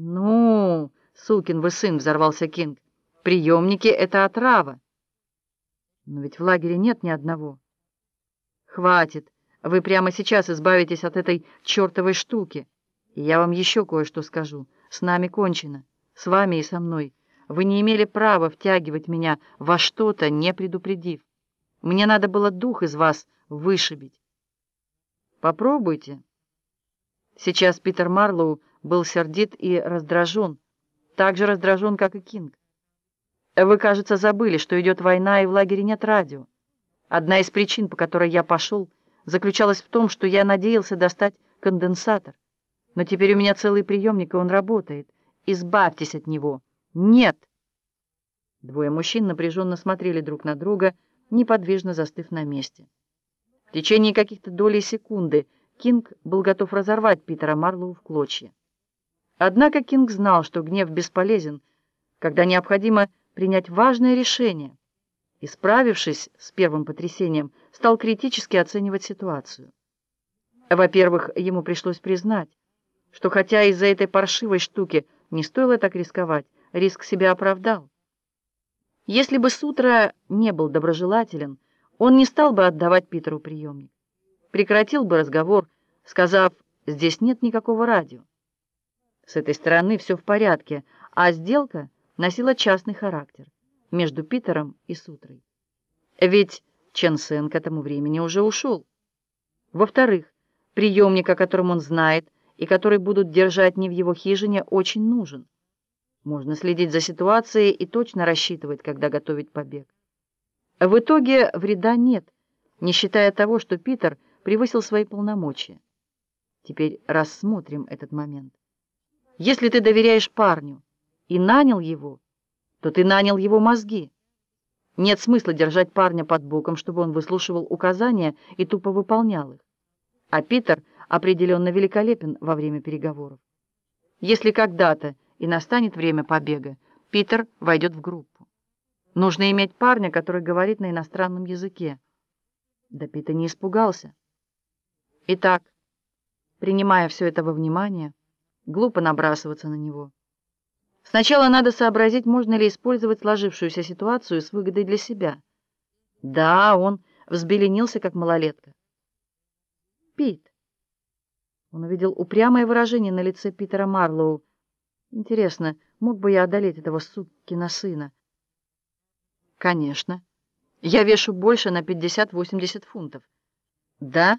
«Ну, сукин вы сын!» — взорвался Кинг. «Приемники — это отрава!» «Но ведь в лагере нет ни одного». «Хватит! Вы прямо сейчас избавитесь от этой чертовой штуки. И я вам еще кое-что скажу. С нами кончено. С вами и со мной. Вы не имели права втягивать меня во что-то, не предупредив. Мне надо было дух из вас вышибить. Попробуйте». Сейчас Питер Марлоу был сердит и раздражен, так же раздражен, как и Кинг. Вы, кажется, забыли, что идет война, и в лагере нет радио. Одна из причин, по которой я пошел, заключалась в том, что я надеялся достать конденсатор. Но теперь у меня целый приемник, и он работает. Избавьтесь от него. Нет! Двое мужчин напряженно смотрели друг на друга, неподвижно застыв на месте. В течение каких-то долей секунды Кинг был готов разорвать Питера Марлоу в клочья. Однако Кинг знал, что гнев бесполезен, когда необходимо принять важное решение, и, справившись с первым потрясением, стал критически оценивать ситуацию. Во-первых, ему пришлось признать, что хотя из-за этой паршивой штуки не стоило так рисковать, риск себя оправдал. Если бы Сутра не был доброжелателен, он не стал бы отдавать Питеру приемник. Прекратил бы разговор, сказав, здесь нет никакого радио. С этой стороны все в порядке, а сделка носила частный характер между Питером и Сутрой. Ведь Чен Сен к этому времени уже ушел. Во-вторых, приемник, о котором он знает, и который будут держать не в его хижине, очень нужен. Можно следить за ситуацией и точно рассчитывать, когда готовить побег. В итоге вреда нет, не считая того, что Питер превысил свои полномочия. Теперь рассмотрим этот момент. Если ты доверяешь парню и нанял его, то ты нанял его мозги. Нет смысла держать парня под боком, чтобы он выслушивал указания и тупо выполнял их. А Питер определенно великолепен во время переговоров. Если когда-то и настанет время побега, Питер войдет в группу. Нужно иметь парня, который говорит на иностранном языке. Да Питер не испугался. Итак, принимая все это во внимание, Глупо набрасываться на него. Сначала надо сообразить, можно ли использовать сложившуюся ситуацию с выгодой для себя. Да, он взбеленился, как малолетка. Пит. Он увидел упрямое выражение на лице Питера Марлоу. Интересно, мог бы я одолеть этого сукина сына? Конечно. Я вешу больше на 50-80 фунтов. Да?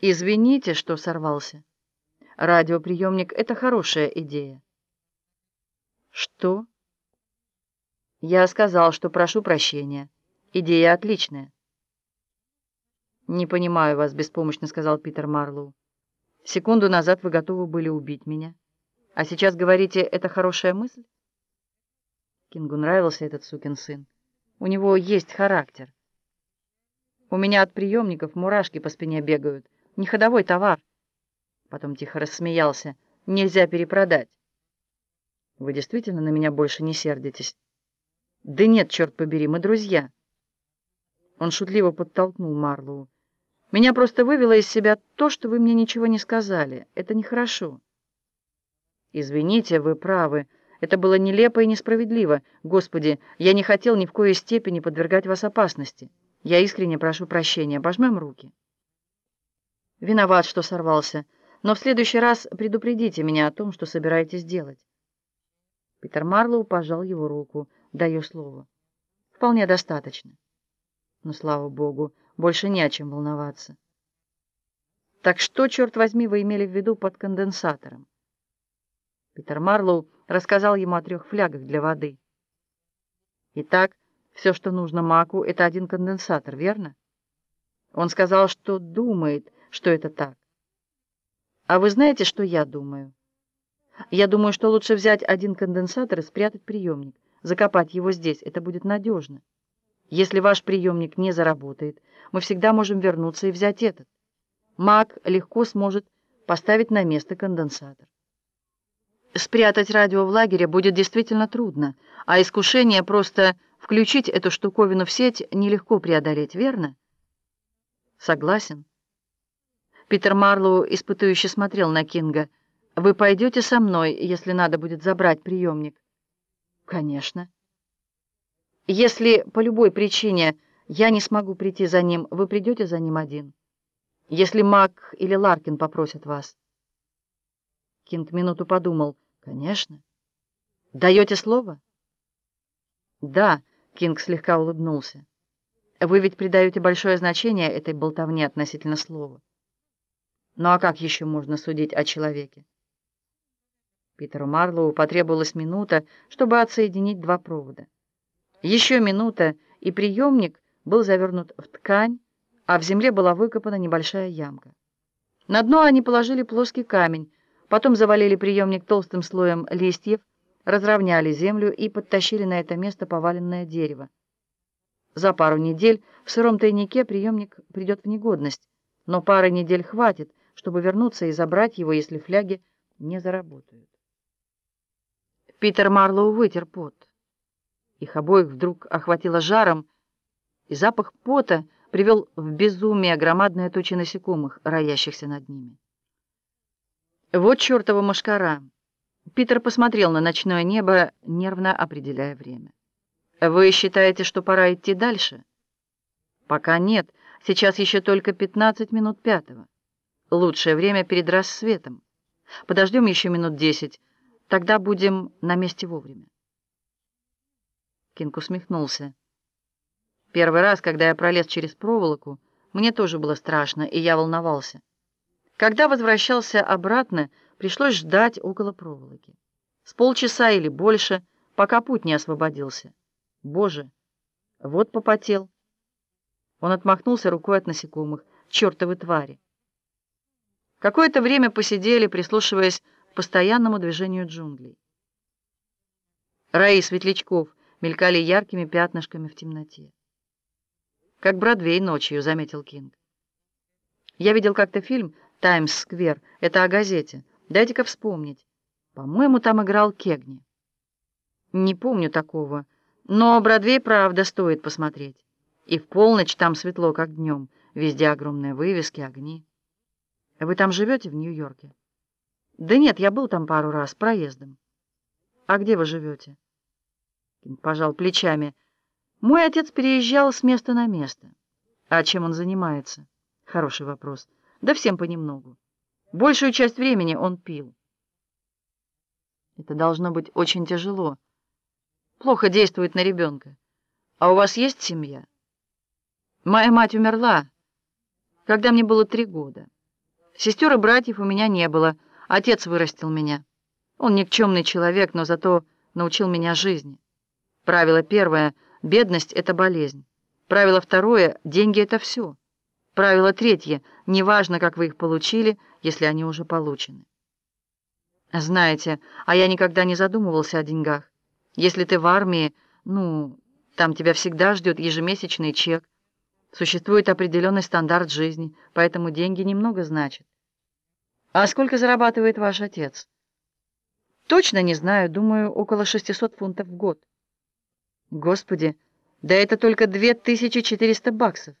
Извините, что сорвался. Радиоприемник — это хорошая идея. Что? Я сказал, что прошу прощения. Идея отличная. Не понимаю вас, беспомощно сказал Питер Марлоу. Секунду назад вы готовы были убить меня. А сейчас говорите, это хорошая мысль? Кингу нравился этот сукин сын. У него есть характер. У меня от приемников мурашки по спине бегают. Не ходовой товар. Потом тихо рассмеялся. «Нельзя перепродать». «Вы действительно на меня больше не сердитесь?» «Да нет, черт побери, мы друзья». Он шутливо подтолкнул Марлоу. «Меня просто вывело из себя то, что вы мне ничего не сказали. Это нехорошо». «Извините, вы правы. Это было нелепо и несправедливо. Господи, я не хотел ни в коей степени подвергать вас опасности. Я искренне прошу прощения. Пожмем руки». «Виноват, что сорвался» но в следующий раз предупредите меня о том, что собираетесь делать. Питер Марлоу пожал его руку. Даю слово. Вполне достаточно. Но, слава богу, больше не о чем волноваться. Так что, черт возьми, вы имели в виду под конденсатором? Питер Марлоу рассказал ему о трех флягах для воды. Итак, все, что нужно Маку, это один конденсатор, верно? Он сказал, что думает, что это так. А вы знаете, что я думаю? Я думаю, что лучше взять один конденсатор и спрятать приемник, закопать его здесь. Это будет надежно. Если ваш приемник не заработает, мы всегда можем вернуться и взять этот. Маг легко сможет поставить на место конденсатор. Спрятать радио в лагере будет действительно трудно, а искушение просто включить эту штуковину в сеть нелегко преодолеть, верно? Согласен. Питер Марлоу испытующе смотрел на Кинга. Вы пойдете со мной, если надо будет забрать приемник? Конечно. Если по любой причине я не смогу прийти за ним, вы придете за ним один? Если Мак или Ларкин попросят вас? Кинг минуту подумал. Конечно. Даете слово? Да, Кинг слегка улыбнулся. Вы ведь придаете большое значение этой болтовне относительно слова. Ну а как еще можно судить о человеке? Питеру Марлоу потребовалась минута, чтобы отсоединить два провода. Еще минута, и приемник был завернут в ткань, а в земле была выкопана небольшая ямка. На дно они положили плоский камень, потом завалили приемник толстым слоем листьев, разровняли землю и подтащили на это место поваленное дерево. За пару недель в сыром тайнике приемник придет в негодность, но пары недель хватит, чтобы вернуться и забрать его, если фляги не заработают. Питер Марлоу вытер пот. Их обоих вдруг охватило жаром, и запах пота привел в безумие громадные тучи насекомых, роящихся над ними. Вот чертова мошкара! Питер посмотрел на ночное небо, нервно определяя время. «Вы считаете, что пора идти дальше?» «Пока нет. Сейчас еще только 15 минут пятого. Лучшее время перед рассветом. Подождем еще минут десять. Тогда будем на месте вовремя». Кинг усмехнулся. Первый раз, когда я пролез через проволоку, мне тоже было страшно, и я волновался. Когда возвращался обратно, пришлось ждать около проволоки. С полчаса или больше, пока путь не освободился. Боже, вот попотел. Он отмахнулся рукой от насекомых. Чертовы твари. Какое-то время посидели, прислушиваясь к постоянному движению джунглей. Раи светлячков мелькали яркими пятнышками в темноте. «Как Бродвей ночью», — заметил Кинг. «Я видел как-то фильм «Таймс-сквер». Это о газете. Дайте-ка вспомнить. По-моему, там играл Кегни. Не помню такого, но Бродвей, правда, стоит посмотреть. И в полночь там светло, как днем. Везде огромные вывески, огни. Вы там живете в Нью-Йорке? Да нет, я был там пару раз, проездом. А где вы живете? Пожал плечами. Мой отец переезжал с места на место. А чем он занимается? Хороший вопрос. Да всем понемногу. Большую часть времени он пил. Это должно быть очень тяжело. Плохо действует на ребенка. А у вас есть семья? Моя мать умерла, когда мне было три года. Сестер и братьев у меня не было. Отец вырастил меня. Он никчемный человек, но зато научил меня жизни. Правило первое — бедность — это болезнь. Правило второе — деньги — это все. Правило третье — неважно, как вы их получили, если они уже получены. Знаете, а я никогда не задумывался о деньгах. Если ты в армии, ну, там тебя всегда ждет ежемесячный чек. Существует определенный стандарт жизни, поэтому деньги немного значат. А сколько зарабатывает ваш отец? Точно не знаю, думаю, около 600 фунтов в год. Господи, да это только 2400 баксов.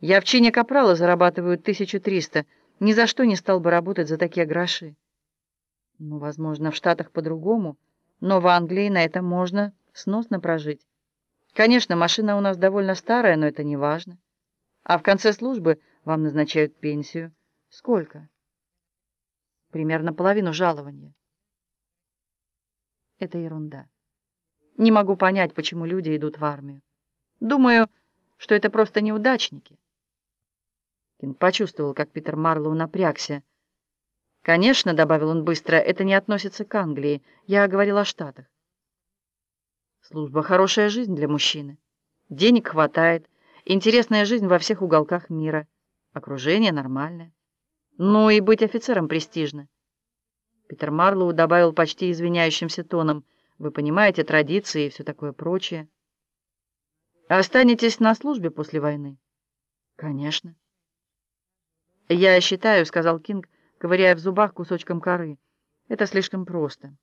Я в чине капрала зарабатываю 1300. Ни за что не стал бы работать за такие гроши. Ну, возможно, в Штатах по-другому, но в Англии на это можно сносно прожить. Конечно, машина у нас довольно старая, но это не важно. А в конце службы вам назначают пенсию. Сколько? Примерно половину жалования. Это ерунда. Не могу понять, почему люди идут в армию. Думаю, что это просто неудачники. Кин почувствовал, как Питер Марлоу напрягся. «Конечно», — добавил он быстро, — «это не относится к Англии. Я говорил о Штатах». «Служба — хорошая жизнь для мужчины. Денег хватает, интересная жизнь во всех уголках мира, окружение нормальное. Ну и быть офицером престижно». Питер Марлоу добавил почти извиняющимся тоном, «Вы понимаете, традиции и все такое прочее». «Останетесь на службе после войны?» «Конечно». «Я считаю», — сказал Кинг, ковыряя в зубах кусочком коры, — «это слишком просто.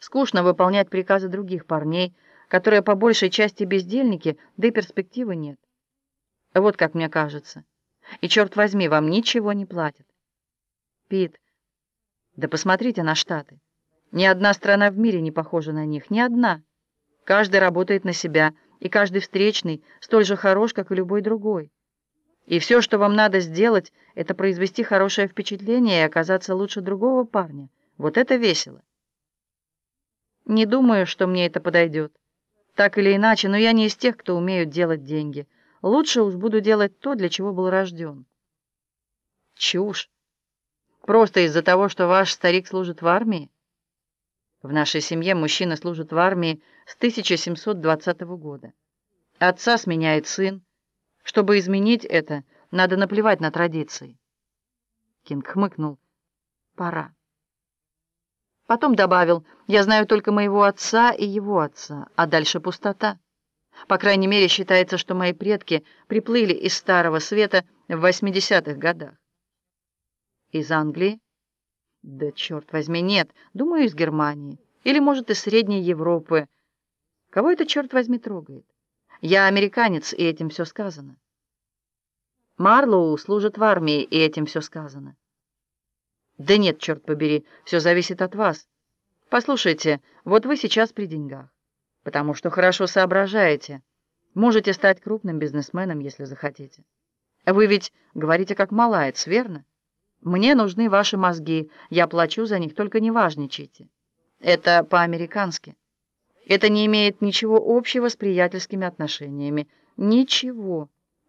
Скучно выполнять приказы других парней, которые по большей части бездельники, да и перспективы нет. Вот как мне кажется. И, черт возьми, вам ничего не платят. Пит, Да посмотрите на Штаты. Ни одна страна в мире не похожа на них, ни одна. Каждый работает на себя, и каждый встречный столь же хорош, как и любой другой. И все, что вам надо сделать, это произвести хорошее впечатление и оказаться лучше другого парня. Вот это весело. Не думаю, что мне это подойдет. Так или иначе, но я не из тех, кто умеют делать деньги. Лучше уж буду делать то, для чего был рожден. Чушь. Просто из-за того, что ваш старик служит в армии? В нашей семье мужчина служит в армии с 1720 года. Отца сменяет сын. Чтобы изменить это, надо наплевать на традиции. Кинг хмыкнул. Пора. Потом добавил, я знаю только моего отца и его отца, а дальше пустота. По крайней мере, считается, что мои предки приплыли из Старого Света в 80-х годах. Из Англии? Да черт возьми, нет. Думаю, из Германии. Или, может, из Средней Европы. Кого это, черт возьми, трогает? Я американец, и этим все сказано. Марлоу служит в армии, и этим все сказано. Да нет, черт побери, все зависит от вас. Послушайте, вот вы сейчас при деньгах, потому что хорошо соображаете. Можете стать крупным бизнесменом, если захотите. Вы ведь говорите как малаец, верно? Мне нужны ваши мозги, я плачу за них, только не важничайте. Это по-американски. Это не имеет ничего общего с приятельскими отношениями. Ничего.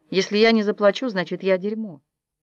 Если я не заплачу, значит, я дерьмо.